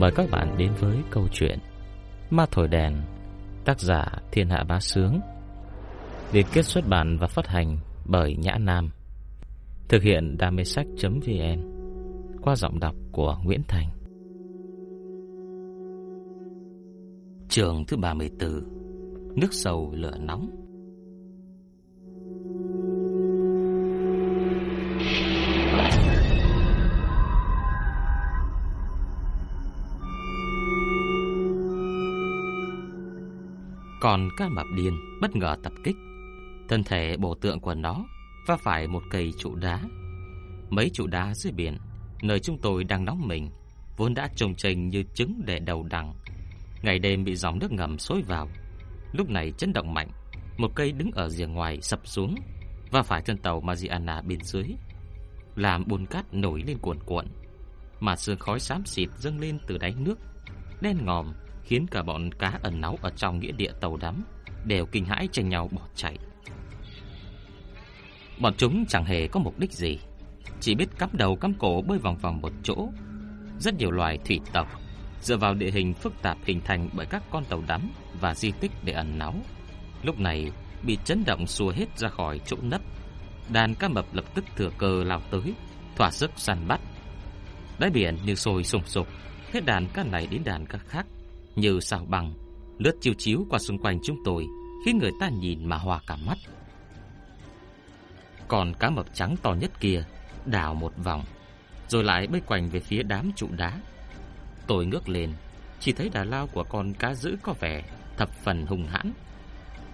Mời các bạn đến với câu chuyện Ma Thổi Đèn, Tác giả Thiên Hạ Bá Sướng, Liên kết xuất bản và phát hành bởi Nhã Nam, Thực hiện đam mê sách.vn Qua giọng đọc của Nguyễn Thành. Trường thứ 34 Nước sầu lửa nóng. Còn cá mập điên bất ngờ tập kích. Thân thể bổ tượng của nó Va phải một cây trụ đá. Mấy trụ đá dưới biển, Nơi chúng tôi đang nóng mình, Vốn đã trồng trình như trứng để đầu đằng. Ngày đêm bị dòng nước ngầm xối vào. Lúc này chấn động mạnh, Một cây đứng ở rìa ngoài sập xuống Và phải thân tàu Mariana bên dưới, Làm bùn cát nổi lên cuộn cuộn. Mà sương khói xám xịt dâng lên từ đáy nước, Đen ngòm khiến cả bọn cá ẩn náu ở trong nghĩa địa tàu đắm đều kinh hãi tranh nhau bỏ chạy. Bọn chúng chẳng hề có mục đích gì, chỉ biết cắm đầu cắm cổ bơi vòng vòng một chỗ. Rất nhiều loài thủy tộc dựa vào địa hình phức tạp hình thành bởi các con tàu đắm và di tích để ẩn náu. Lúc này bị chấn động xua hết ra khỏi chỗ nấp. Đàn cá mập lập tức thừa cơ lao tới, thỏa sức săn bắt. Đáy biển như sôi sùng sục, hết đàn cá này đến đàn cá khác như sao băng lướt chiếu chiếu qua xung quanh chúng tôi, khiến người ta nhìn mà hoa cả mắt. Còn cá mập trắng to nhất kia đảo một vòng, rồi lại bơi quanh về phía đám trụ đá. Tôi ngước lên, chỉ thấy đà lao của con cá dữ có vẻ thập phần hung hãn.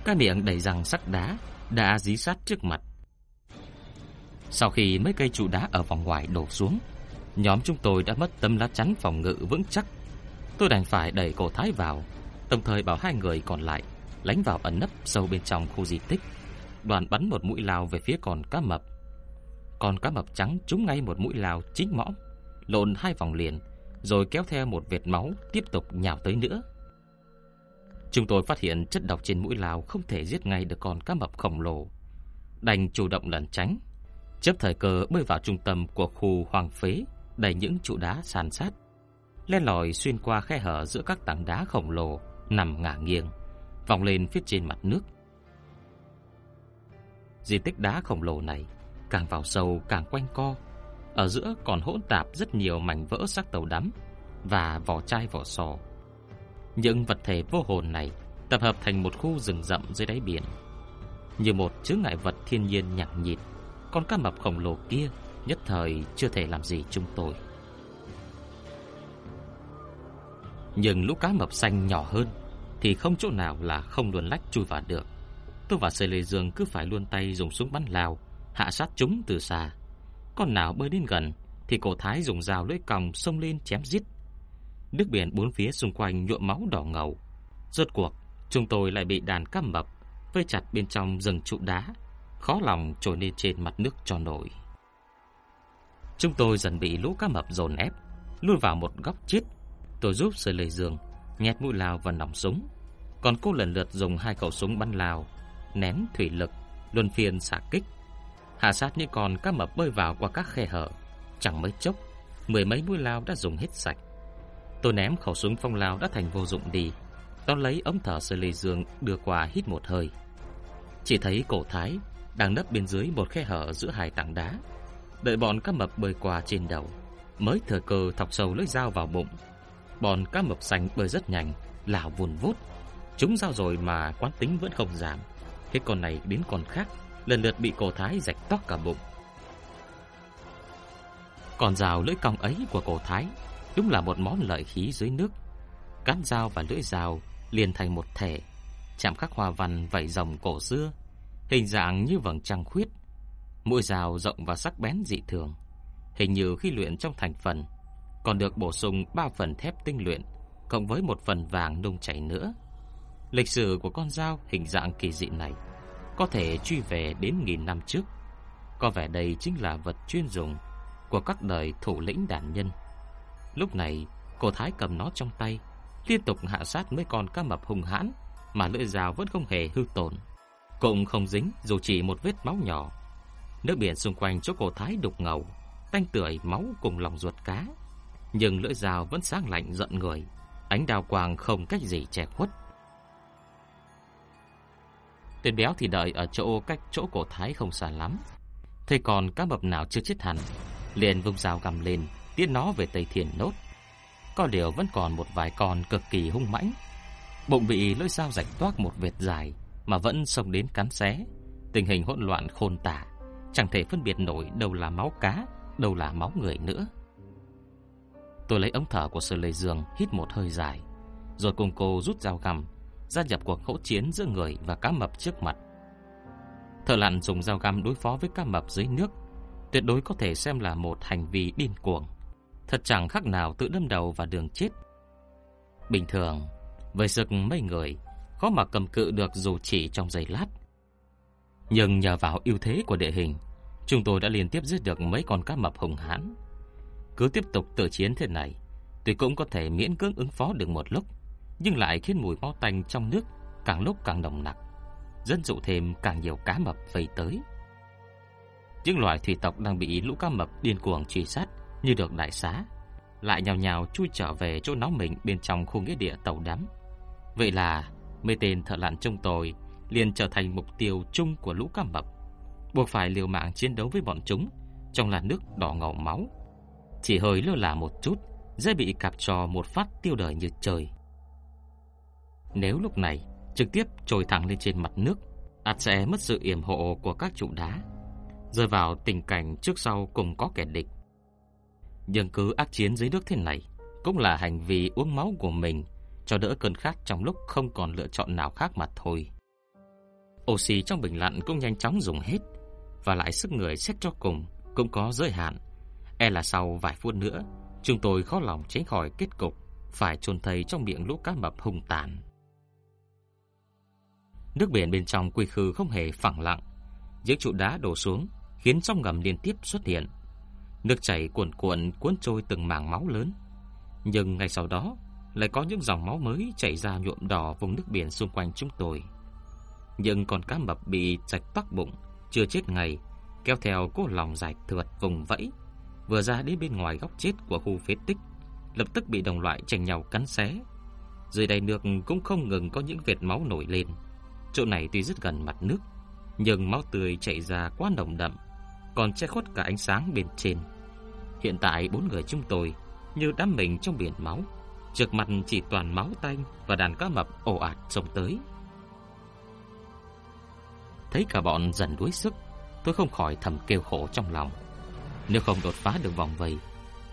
Cái miệng đầy răng sắc đá đã dí sát trước mặt. Sau khi mấy cây trụ đá ở vòng ngoài đổ xuống, nhóm chúng tôi đã mất tấm lá chắn phòng ngự vững chắc Tôi đành phải đẩy cổ thái vào, Đồng thời bảo hai người còn lại Lánh vào ẩn nấp sâu bên trong khu di tích, Đoàn bắn một mũi lao về phía con cá mập. Con cá mập trắng trúng ngay một mũi lao chính mõm, Lộn hai vòng liền, Rồi kéo theo một vệt máu Tiếp tục nhào tới nữa. Chúng tôi phát hiện chất độc trên mũi lao Không thể giết ngay được con cá mập khổng lồ, Đành chủ động lẩn tránh Chấp thời cơ bơi vào trung tâm của khu hoàng phế, Đầy những trụ đá sàn sát len lỏi xuyên qua khe hở giữa các tảng đá khổng lồ nằm ngả nghiêng, vòng lên phía trên mặt nước. Di tích đá khổng lồ này càng vào sâu càng quanh co, ở giữa còn hỗn tạp rất nhiều mảnh vỡ xác tàu đắm và vỏ chai vỏ sò. Những vật thể vô hồn này tập hợp thành một khu rừng rậm dưới đáy biển. Như một chướng ngại vật thiên nhiên nhặng nhịt, con cá mập khổng lồ kia nhất thời chưa thể làm gì chúng tôi. Nhưng lũ cá mập xanh nhỏ hơn, Thì không chỗ nào là không luồn lách chui vào được. Tôi và Sê Lê Dương cứ phải luôn tay dùng súng bắn lao Hạ sát chúng từ xa. Con nào bơi đến gần, Thì cổ thái dùng dao lưỡi còng xông lên chém giết. Nước biển bốn phía xung quanh nhuộm máu đỏ ngầu. Rốt cuộc, Chúng tôi lại bị đàn cá mập Vây chặt bên trong rừng trụ đá, Khó lòng trồi lên trên mặt nước cho nổi. Chúng tôi dần bị lũ cá mập dồn ép Luôn vào một góc chết. Tôi giúp Sơ Lê giường, nhét mũi lao vào nòng súng, còn cô lần lượt dùng hai khẩu súng bắn lao, nén thủy lực, luân phiên xả kích, hạ sát những con cá mập bơi vào qua các khe hở. Chẳng mấy chốc, mười mấy mũi lao đã dùng hết sạch. Tôi ném khẩu súng phong lao đã thành vô dụng đi, đón lấy ống thở Sơ Lê Dương đưa qua hít một hơi. Chỉ thấy cổ thái đang nấp bên dưới một khe hở giữa hai tảng đá, đợi bọn cá mập bơi qua trên đầu, mới thừa cơ thọc sâu lưỡi dao vào bụng Bọn cá mập xanh bơi rất nhanh, lảo vùn vút. Chúng giao rồi mà quán tính vẫn không giảm. Hết con này đến con khác, lần lượt bị cổ thái rạch tóc cả bụng. Còn rào lưỡi cong ấy của cổ thái đúng là một món lợi khí dưới nước. Cán dao và lưỡi dao liền thành một thể, chạm khắc hoa văn vảy rồng cổ xưa, hình dạng như vầng trăng khuyết. Mũi dao rộng và sắc bén dị thường, hình như khi luyện trong thành phần còn được bổ sung 3 phần thép tinh luyện, cộng với một phần vàng nung chảy nữa. Lịch sử của con dao hình dạng kỳ dị này có thể truy về đến nghìn năm trước. Có vẻ đây chính là vật chuyên dùng của các đời thủ lĩnh đàn nhân. Lúc này, cô Thái cầm nó trong tay, liên tục hạ sát mấy con cá mập hung hãn mà lưỡi dao vẫn không hề hư tổn, cũng không dính dù chỉ một vết máu nhỏ. Nước biển xung quanh chỗ cô Thái đục ngầu, tanh tưởi máu cùng lòng ruột cá nhưng lưỡi dao vẫn sáng lạnh giận người. Ánh đào quang không cách gì che khuất. Tên béo thì đợi ở chỗ cách chỗ cổ thái không xa lắm. Thế còn cá mập nào chưa chết hẳn? Liền vung dao gầm lên, Tiến nó về Tây Thiên nốt. Có điều vẫn còn một vài con cực kỳ hung mãnh. Bụng bị lưỡi dao rạch toác một vệt dài, Mà vẫn xông đến cắn xé. Tình hình hỗn loạn khôn tả. Chẳng thể phân biệt nổi đâu là máu cá, Đâu là máu người nữa. Tôi lấy ống thở của Sơ Lê Dương Hít một hơi dài, Rồi cùng cô rút dao găm, Gia nhập cuộc hỗn chiến giữa người và cá mập trước mặt. Thợ lặn dùng dao găm đối phó với cá mập dưới nước, Tuyệt đối có thể xem là một hành vi điên cuồng. Thật chẳng khác nào tự đâm đầu vào đường chết. Bình thường, Với sức mấy người, Khó mà cầm cự được dù chỉ trong giây lát. Nhưng nhờ vào ưu thế của địa hình, Chúng tôi đã liên tiếp giết được mấy con cá mập hùng hãn. Cứ tiếp tục tự chiến thế này, Tuy cũng có thể miễn cưỡng ứng phó được một lúc, Nhưng lại khiến mùi máu tanh trong nước Càng lúc càng nồng nặc, Dân dụ thêm càng nhiều cá mập vây tới Những loài thủy tộc đang bị lũ cá mập điên cuồng truy sát Như được đại xá, Lại nhào nhào chui trở về chỗ nóng mình Bên trong khu nghĩa địa tàu đắm Vậy là, mấy tên thợ lặn trong tôi liền trở thành mục tiêu chung của lũ cá mập, buộc phải liều mạng chiến đấu với bọn chúng, trong làn nước đỏ ngầu máu. Chỉ hơi lơ là một chút, dễ bị cặp trò một phát tiêu đời như trời. Nếu lúc này trực tiếp trồi thẳng lên trên mặt nước, ắt sẽ mất sự yểm hộ của các trụ đá, rơi vào tình cảnh trước sau cùng có kẻ địch. Nhưng cứ ác chiến dưới nước thế này cũng là hành vi uống máu của mình cho đỡ cơn khát trong lúc không còn lựa chọn nào khác mà thôi. Oxy trong bình lặn cũng nhanh chóng dùng hết, và lại sức người xét cho cùng cũng có giới hạn. E là sau vài phút nữa, chúng tôi khó lòng tránh khỏi kết cục phải chôn thây trong miệng lũ cá mập hung tàn. Nước biển bên trong quy khư không hề phẳng lặng, những trụ đá đổ xuống khiến sóng ngầm liên tiếp xuất hiện. Nước chảy cuồn cuộn cuốn trôi từng mảng máu lớn, nhưng ngay sau đó lại có những dòng máu mới chảy ra nhuộm đỏ vùng nước biển xung quanh chúng tôi. Nhưng con cá mập bị chạch toác bụng chưa chết ngày, kéo theo cô lòng dài thượt vùng vẫy, vừa ra đến bên ngoài góc chết của khu phế tích, lập tức bị đồng loại tranh nhau cắn xé. Dưới đáy nước cũng không ngừng có những vệt máu nổi lên. Chỗ này tuy rất gần mặt nước, nhưng máu tươi chảy ra quá nồng đậm, còn che khuất cả ánh sáng bên trên. Hiện tại bốn người chúng tôi như đắm mình trong biển máu, trước mặt chỉ toàn máu tanh và đàn cá mập ồ ạt xông tới. Thấy cả bọn dần đuối sức Tôi không khỏi thầm kêu khổ trong lòng nếu không đột phá được vòng vây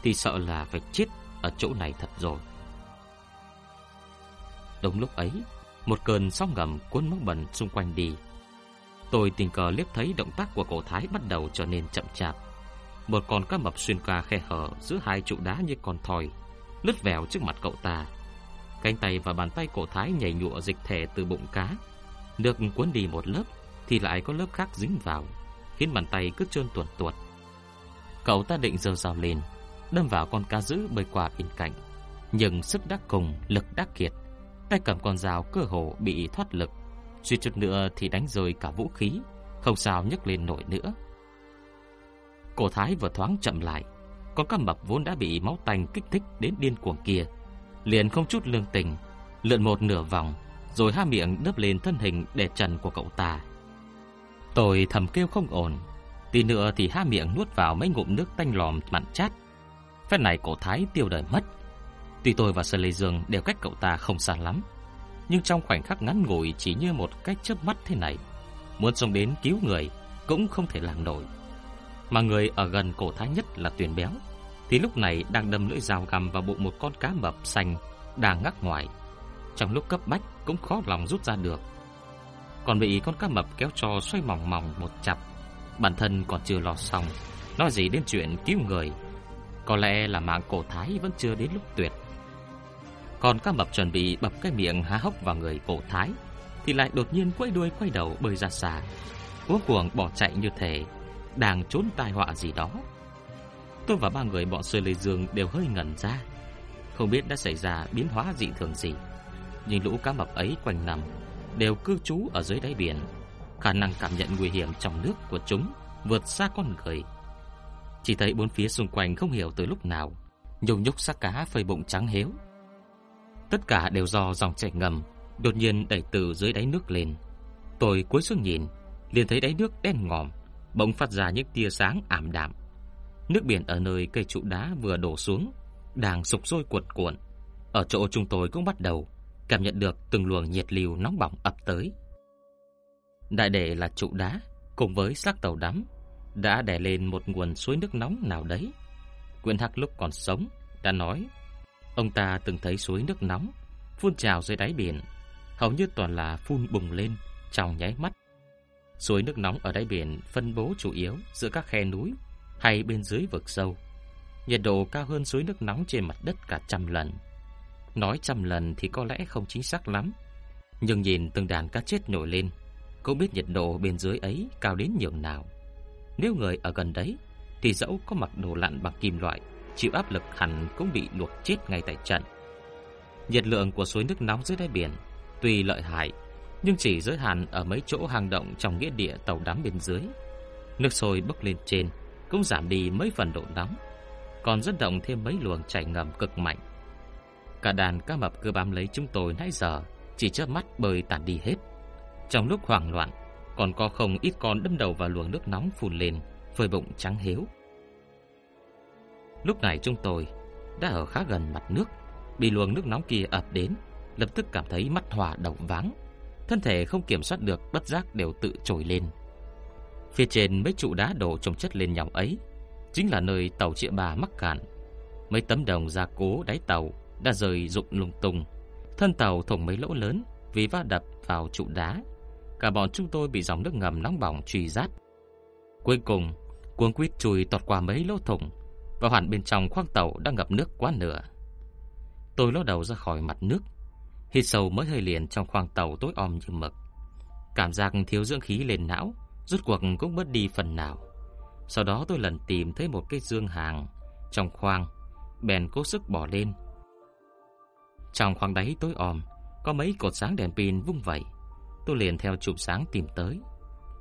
Thì sợ là phải chết Ở chỗ này thật rồi. Đúng lúc ấy Một cơn sóng ngầm cuốn máu bẩn xung quanh đi. Tôi tình cờ liếc thấy động tác của cổ thái bắt đầu trở nên chậm chạp. Một con cá mập xuyên qua khe hở Giữa hai trụ đá như con thoi Lướt vèo trước mặt cậu ta. Cánh tay và bàn tay cổ thái nhảy nhụa dịch thể từ bụng cá. Được cuốn đi một lớp thì lại có lớp khác dính vào, khiến bàn tay cứ trơn tuột tuột. Cậu ta định giơ dao lên, đâm vào con cá dữ bơi qua bên cạnh, nhưng sức đắc cùng, lực đắc kiệt, tay cầm con dao cơ hồ bị thoát lực, suy chút nữa thì đánh rơi cả vũ khí, không sao nhấc lên nổi nữa. Cổ thái vừa thoáng chậm lại, con cá mập vốn đã bị máu tanh kích thích đến điên cuồng kia, liền không chút lương tình, lượn một nửa vòng, rồi ha miệng đớp lên thân hình để trần của cậu ta. Tôi thầm kêu không ổn Tí nữa thì há miệng nuốt vào mấy ngụm nước tanh lòm mặn chát. Phép này cổ thái tiêu đời mất. Tuy tôi và Sơn Lê Dương đều cách cậu ta không xa lắm, Nhưng trong khoảnh khắc ngắn ngủi chỉ như một cách chớp mắt thế này, Muốn xông đến cứu người cũng không thể làm nổi. Mà người ở gần cổ thái nhất là tuyển béo, Thì lúc này đang đâm lưỡi dao găm vào bụng một con cá mập xanh Đang ngắc ngoài. Trong lúc cấp bách cũng khó lòng rút ra được. Còn bị con cá mập kéo cho xoay mỏng mỏng một chặp. Bản thân còn chưa lo xong, nói gì đến chuyện cứu người. Có lẽ là mạng cổ thái vẫn chưa đến lúc tuyệt. Còn cá mập chuẩn bị bập cái miệng há hốc vào người cổ thái, thì lại đột nhiên quay đuôi quay đầu bơi ra xa. Cuốn cuồng bỏ chạy như thể đang trốn tai họa gì đó. Tôi và ba người bọn Sư Lê Dương đều hơi ngẩn ra, không biết đã xảy ra biến hóa dị thường gì. Nhưng lũ cá mập ấy quanh nằm đều cư trú ở dưới đáy biển, khả năng cảm nhận nguy hiểm trong nước của chúng vượt xa con người. Chỉ thấy bốn phía xung quanh không hiểu từ lúc nào, nhung nhúc xác cá phơi bụng trắng héo. Tất cả đều do dòng chảy ngầm đột nhiên đẩy từ dưới đáy nước lên. Tôi cúi xuống nhìn, liền thấy đáy nước đen ngòm, bỗng phát ra những tia sáng ảm đạm. Nước biển ở nơi cây trụ đá vừa đổ xuống đang sục sôi cuộn cuộn. Ở chỗ chúng tôi cũng bắt đầu cảm nhận được từng luồng nhiệt lưu nóng bỏng ập tới. Đại đệ là trụ đá cùng với xác tàu đắm đã đè lên một nguồn suối nước nóng nào đấy. Quyền Hắc lúc còn sống đã nói, ông ta từng thấy suối nước nóng phun trào dưới đáy biển, hầu như toàn là phun bùng lên trong nháy mắt. Suối nước nóng ở đáy biển phân bố chủ yếu giữa các khe núi hay bên dưới vực sâu. Nhiệt độ cao hơn suối nước nóng trên mặt đất cả trăm lần. Nói trăm lần thì có lẽ không chính xác lắm, nhưng nhìn từng đàn cá chết nổi lên, không biết nhiệt độ bên dưới ấy cao đến nhường nào. Nếu người ở gần đấy thì dẫu có mặc đồ lặn bằng kim loại, chịu áp lực hẳn cũng bị luộc chết ngay tại trận. Nhiệt lượng của suối nước nóng dưới đáy biển tuy lợi hại, nhưng chỉ giới hạn ở mấy chỗ hang động trong nghĩa địa tàu đắm bên dưới. Nước sôi bốc lên trên cũng giảm đi mấy phần độ nóng, còn rất động thêm mấy luồng chảy ngầm cực mạnh. Cả đàn cá mập cứ bám lấy chúng tôi nãy giờ chỉ chớp mắt bơi tản đi hết. Trong lúc hoảng loạn, còn có không ít con đâm đầu vào luồng nước nóng phun lên, phơi bụng trắng hếu. Lúc này chúng tôi đã ở khá gần mặt nước, bị luồng nước nóng kia ập đến, lập tức cảm thấy mắt hòa động váng, thân thể không kiểm soát được bất giác đều tự trồi lên. Phía trên mấy trụ đá đổ chồng chất lên nhau ấy, chính là nơi tàu chĩa bà mắc cạn. Mấy tấm đồng gia cố đáy tàu đã rời rụng lung tung, thân tàu thủng mấy lỗ lớn vì va đập vào trụ đá. Cả bọn chúng tôi bị dòng nước ngầm nóng bỏng truy rát Cuối cùng, cuống quýt chui tọt qua mấy lỗ thủng và hoàn bên trong khoang tàu đang ngập nước quá nửa. Tôi ló đầu ra khỏi mặt nước, hít sâu mới hơi liền trong khoang tàu tối om như mực. Cảm giác thiếu dưỡng khí lên não, rốt cuộc cũng bớt đi phần nào. Sau đó tôi lần tìm thấy một cái dương hàng trong khoang, bèn cố sức bỏ lên. Trong khoang đáy tối om, có mấy cột sáng đèn pin vung vẩy. Tôi liền theo chùm sáng tìm tới.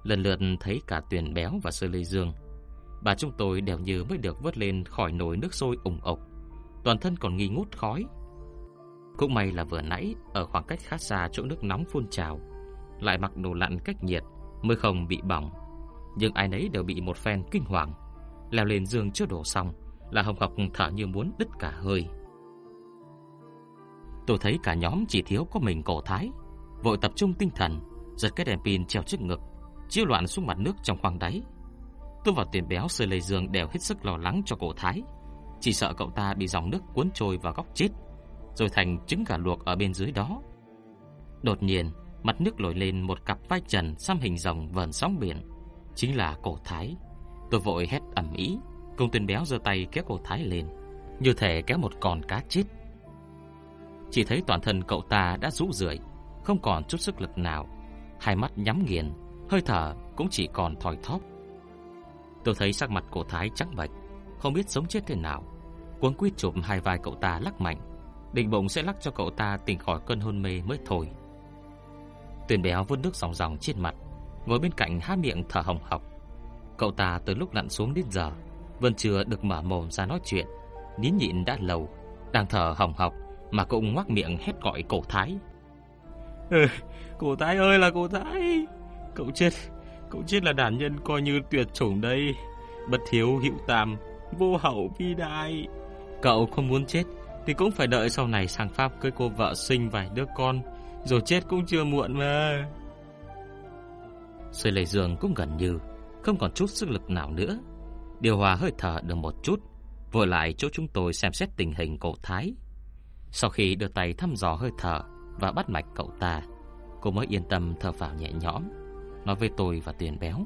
Lần lượt thấy cả Tuyền Béo và Sơ Lê Dương. Bà chúng tôi đều như mới được vớt lên khỏi nồi nước sôi ủng ục. Toàn thân còn nghi ngút khói. Cũng may là vừa nãy ở khoảng cách khá xa chỗ nước nóng phun trào, lại mặc đồ lặn cách nhiệt mới không bị bỏng. Nhưng ai nấy đều bị một phen kinh hoàng. Leo lên giường chưa đổ xong là Hồng học thở như muốn đứt cả hơi. Tôi thấy cả nhóm chỉ thiếu có mình cổ thái, vội tập trung tinh thần, giật cái đèn pin treo trước ngực, chiếu loạn xuống mặt nước trong khoang đáy. Tôi và tiền béo sờ lây giường đều hết sức lo lắng cho cổ thái, chỉ sợ cậu ta bị dòng nước cuốn trôi vào góc chết, rồi thành trứng gà luộc ở bên dưới đó. Đột nhiên, mặt nước nổi lên một cặp vai trần xăm hình rồng vờn sóng biển, chính là cổ thái. Tôi vội hét ầm ĩ, công tuyên béo giơ tay kéo cổ thái lên, như thể kéo một con cá chết. Chỉ thấy toàn thân cậu ta đã rũ rượi, không còn chút sức lực nào, hai mắt nhắm nghiền, hơi thở cũng chỉ còn thoi thóp. Tôi thấy sắc mặt cổ thái trắng bệch, không biết sống chết thế nào. Cuống quýt chụp hai vai cậu ta lắc mạnh, định bụng sẽ lắc cho cậu ta tỉnh khỏi cơn hôn mê mới thôi. Tuyền béo vươn nước ròng ròng trên mặt, ngồi bên cạnh há miệng thở hồng hộc. Cậu ta từ lúc lặn xuống đến giờ vẫn chưa được mở mồm ra nói chuyện, nín nhịn đã lâu, đang thở hồng hộc mà cũng ngoác miệng hét gọi cổ thái. Ừ, cổ thái ơi là cổ thái, cậu chết, cậu chết là đàn nhân coi như tuyệt chủng đây, bất thiếu hữu tam, vô hậu vi đại. Cậu không muốn chết thì cũng phải đợi sau này sang Pháp cưới cô vợ sinh vài đứa con, rồi chết cũng chưa muộn mà. Sơi lầy giường cũng gần như không còn chút sức lực nào nữa. Điều hòa hơi thở được một chút, vội lại chỗ chúng tôi xem xét tình hình cổ thái. Sau khi đưa tay thăm dò hơi thở và bắt mạch cậu ta, cô mới yên tâm thở phào nhẹ nhõm, nói với tôi và Tuyền béo.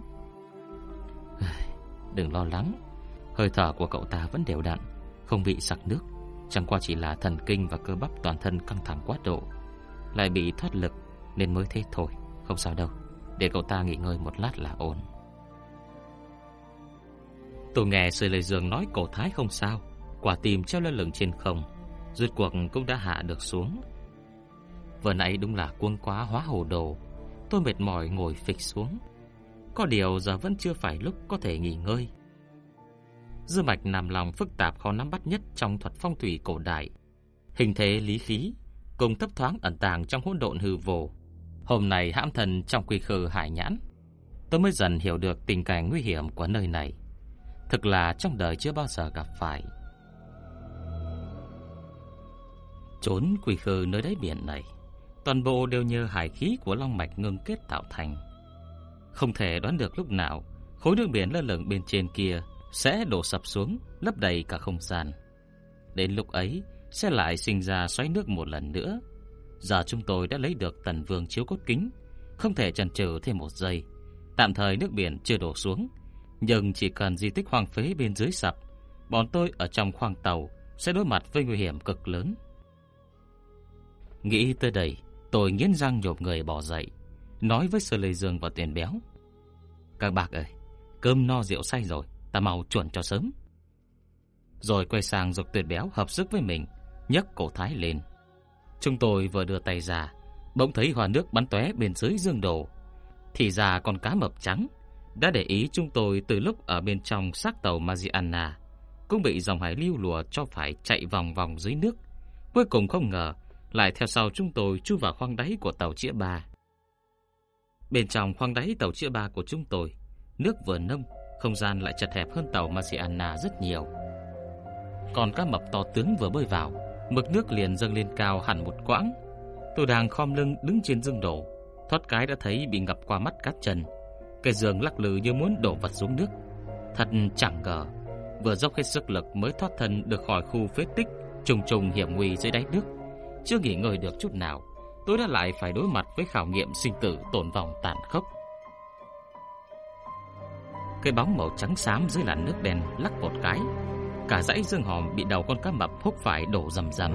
Đừng lo lắng, hơi thở của cậu ta vẫn đều đặn, không bị sặc nước, chẳng qua chỉ là thần kinh và cơ bắp toàn thân căng thẳng quá độ, lại bị thoát lực nên mới thế thôi, không sao đâu, để cậu ta nghỉ ngơi một lát là ổn. Tôi nghe sư Lê Dương nói cổ thái không sao, quả tim treo lơ lửng trên không, rốt cuộc cũng đã hạ được xuống. Vừa nãy đúng là quân quá hóa hồ đồ, tôi mệt mỏi ngồi phịch xuống. Có điều giờ vẫn chưa phải lúc có thể nghỉ ngơi. dư mạch nằm lòng phức tạp khó nắm bắt nhất trong thuật phong thủy cổ đại. Hình thế lý khí cùng thấp thoáng ẩn tàng trong hỗn độn hư vô. Hôm nay hãm thần trong quy khư hải nhãn, tôi mới dần hiểu được tình cảnh nguy hiểm của nơi này. Thực là trong đời chưa bao giờ gặp phải. Trốn quỷ khư nơi đáy biển này, toàn bộ đều nhờ hải khí của long mạch ngưng kết tạo thành. Không thể đoán được lúc nào khối nước biển lơ lửng bên trên kia sẽ đổ sập xuống, lấp đầy cả không gian. Đến lúc ấy sẽ lại sinh ra xoáy nước một lần nữa. Giờ chúng tôi đã lấy được tần vương chiếu cốt kính, không thể chần chừ thêm một giây. Tạm thời nước biển chưa đổ xuống, nhưng chỉ cần di tích hoang phế bên dưới sập, bọn tôi ở trong khoang tàu sẽ đối mặt với nguy hiểm cực lớn. Nghĩ tới đây, tôi nghiến răng nhộp người bỏ dậy, nói với Sơ Lê Dương và Tiền Béo. Các bác ơi, cơm no rượu say rồi, ta mau chuẩn cho sớm. Rồi quay sang dục Tuyệt Béo hợp sức với mình, nhấc cổ thái lên. Chúng tôi vừa đưa tay ra, bỗng thấy hòa nước bắn tóe bên dưới dương đồ. Thì ra con cá mập trắng đã để ý chúng tôi từ lúc ở bên trong xác tàu Mariana, cũng bị dòng hải lưu lùa cho phải chạy vòng vòng dưới nước. Cuối cùng không ngờ lại theo sau chúng tôi chui vào khoang đáy của tàu chĩa ba. Bên trong khoang đáy tàu chĩa ba của chúng tôi, nước vừa nông, không gian lại chật hẹp hơn tàu Marciana rất nhiều. Còn cá mập to tướng vừa bơi vào, mực nước liền dâng lên cao hẳn một quãng. Tôi đang khom lưng đứng trên dương đổ, thoát cái đã thấy bị ngập qua mắt cát chân. Cái giường lắc lư như muốn đổ vật xuống nước. Thật chẳng ngờ, vừa dốc hết sức lực mới thoát thân được khỏi khu phế tích trùng trùng hiểm nguy dưới đáy nước. Chưa nghỉ ngơi được chút nào, tôi đã lại phải đối mặt với khảo nghiệm sinh tử tổn vòng tàn khốc. Cái bóng màu trắng xám dưới làn nước đen lắc một cái, cả dãy dương hòm bị đầu con cá mập húc phải đổ rầm rầm.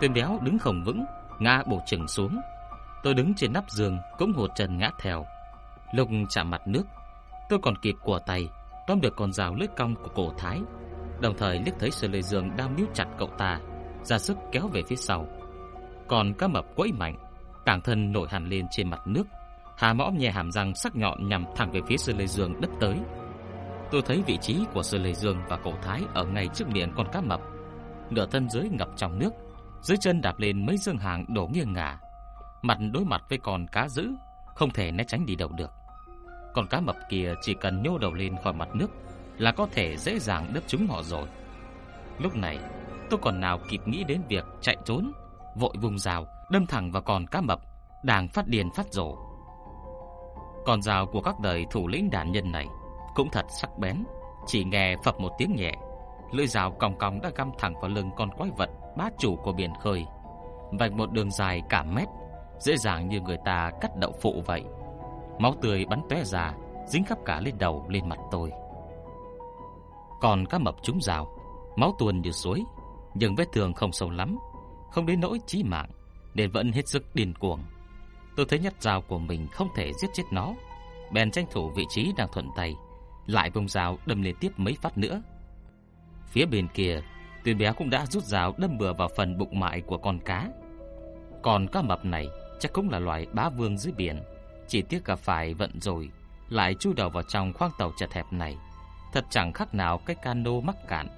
Tên béo đứng không vững, ngã bổ chừng xuống. Tôi đứng trên nắp giường cũng hụt chân ngã theo. Lục chạm mặt nước, tôi còn kịp của tay tóm được con rào lưỡi cong của cổ thái, đồng thời liếc thấy Sở Lệ Dương đang níu chặt cậu ta, ra sức kéo về phía sau. Còn cá mập quẫy mạnh, cẳng thân nổi hẳn lên trên mặt nước, hà mõm nhẹ hàm răng sắc nhọn nhằm thẳng về phía sư lê Dương đứt tới. Tôi thấy vị trí của sư lê Dương và cổ thái ở ngay trước miệng con cá mập, nửa thân dưới ngập trong nước, dưới chân đạp lên mấy dương hàng đổ nghiêng ngả, mặt đối mặt với con cá dữ, không thể né tránh đi đâu được. Con cá mập kia chỉ cần nhô đầu lên khỏi mặt nước là có thể dễ dàng đớp chúng họ rồi. Lúc này, tôi còn nào kịp nghĩ đến việc chạy trốn, vội vùng rào đâm thẳng vào con cá mập đang phát điên phát rồ. Con rào của các đời thủ lĩnh đàn nhân này cũng thật sắc bén, chỉ nghe phập một tiếng nhẹ, lưỡi rào cong cong đã găm thẳng vào lưng con quái vật bá chủ của biển khơi, vạch một đường dài cả mét, dễ dàng như người ta cắt đậu phụ vậy. Máu tươi bắn tóe ra, dính khắp cả lên đầu lên mặt tôi. Còn cá mập trúng rào, máu tuôn như suối, nhưng vết thương không sâu lắm, không đến nỗi chí mạng, nên vẫn hết sức điên cuồng. Tôi thấy nhát dao của mình không thể giết chết nó, bèn tranh thủ vị trí đang thuận tay, lại vùng dao đâm liên tiếp mấy phát nữa. Phía bên kia, Tuyền bé cũng đã rút dao đâm bừa vào phần bụng mại của con cá. Còn cá mập này chắc cũng là loài bá vương dưới biển, chỉ tiếc gặp phải vận rồi, lại chui đầu vào trong khoang tàu chật hẹp này. Thật chẳng khác nào cái cano mắc cạn.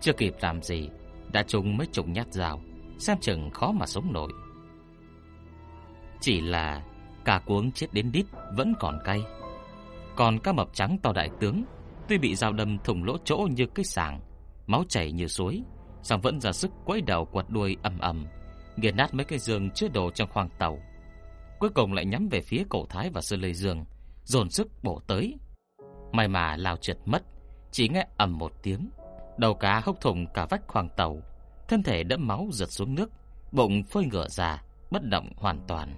Chưa kịp làm gì, đã trúng mấy chục nhát dao, xem chừng khó mà sống nổi. Chỉ là cả cuống chết đến đít vẫn còn cay. Còn cá mập trắng to đại tướng, tuy bị dao đâm thủng lỗ chỗ như cái sàng, máu chảy như suối, song vẫn ra sức quấy đầu quật đuôi ầm ầm, nghiền nát mấy cái giường chứa đồ trong khoang tàu. Cuối cùng lại nhắm về phía cổ thái và Sơn Lê Dương, dồn sức bổ tới. May mà lao trượt mất, chỉ nghe ầm một tiếng, đầu cá hốc thủng cả vách khoang tàu, thân thể đẫm máu giật xuống nước, bụng phơi ngửa ra, bất động hoàn toàn.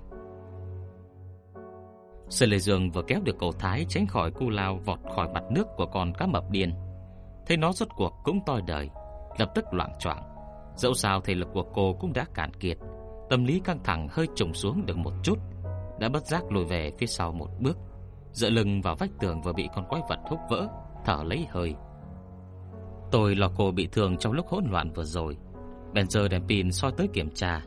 Sơn Lê Dương vừa kéo được cậu thái tránh khỏi cu lao vọt khỏi mặt nước của con cá mập điên. Thấy nó rốt cuộc cũng toi đời, lập tức loạn choạng. Dẫu sao thể lực của cô cũng đã cạn kiệt, tâm lý căng thẳng hơi trùng xuống được một chút, đã bất giác lùi về phía sau một bước, dựa lưng vào vách tường vừa bị con quái vật húc vỡ, thở lấy hơi. Tôi lo cô bị thương trong lúc hỗn loạn vừa rồi, bèn giờ đèn pin soi tới kiểm tra,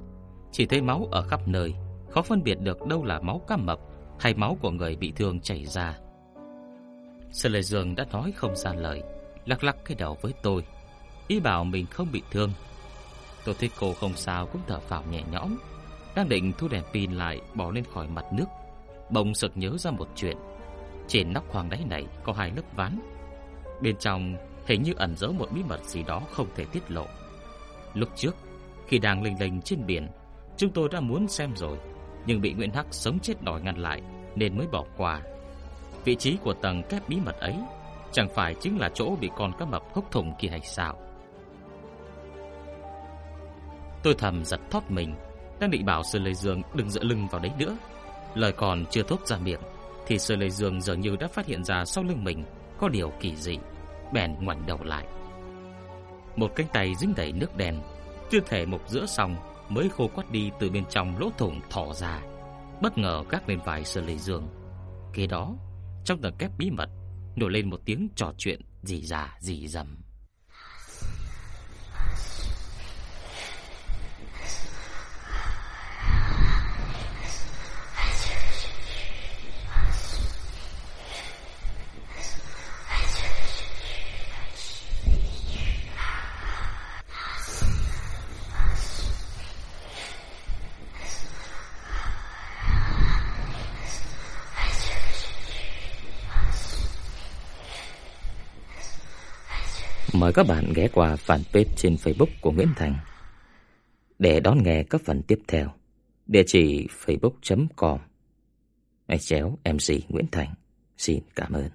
chỉ thấy máu ở khắp nơi, khó phân biệt được đâu là máu cá mập hay máu của người bị thương chảy ra. Sơn Lệ Dương đã nói không ra lời, lắc lắc cái đầu với tôi, ý bảo mình không bị thương. Tôi thấy cô không sao cũng thở phào nhẹ nhõm, đang định thu đèn pin lại bỏ lên khỏi mặt nước, bỗng sực nhớ ra một chuyện. Trên nóc khoang đáy này có hai lớp ván. Bên trong hình như ẩn giấu một bí mật gì đó không thể tiết lộ. Lúc trước, khi đang lênh lênh trên biển, chúng tôi đã muốn xem rồi, nhưng bị Nguyễn Hắc sống chết đòi ngăn lại nên mới bỏ qua. Vị trí của tầng kép bí mật ấy chẳng phải chính là chỗ bị con cá mập hốc thùng kia hay sao? Tôi thầm giật thót mình, đang định bảo Sơ Lê Dương đừng dựa lưng vào đấy nữa. Lời còn chưa thốt ra miệng thì Sơ Lê Dương dường như đã phát hiện ra sau lưng mình có điều kỳ dị, bèn ngoảnh đầu lại. Một cánh tay dính đầy nước đen, chưa thể mục giữa xong mới khô quắt đi từ bên trong lỗ thủng thỏ ra, bất ngờ gác lên vai Sơ Lệ Dương. Kế đó, trong tầng kép bí mật nổi lên một tiếng trò chuyện rỉ rả rỉ rầm. Mời các bạn ghé qua fanpage trên Facebook của Nguyễn Thành để đón nghe các phần tiếp theo. Địa chỉ facebook.com chéo MC Nguyễn Thành. Xin cảm ơn.